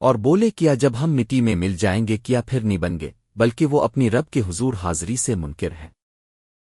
اور بولے کیا جب ہم مٹی میں مل جائیں گے کیا پھر نہیں بن گے، بلکہ وہ اپنی رب کے حضور حاضری سے منکر ہے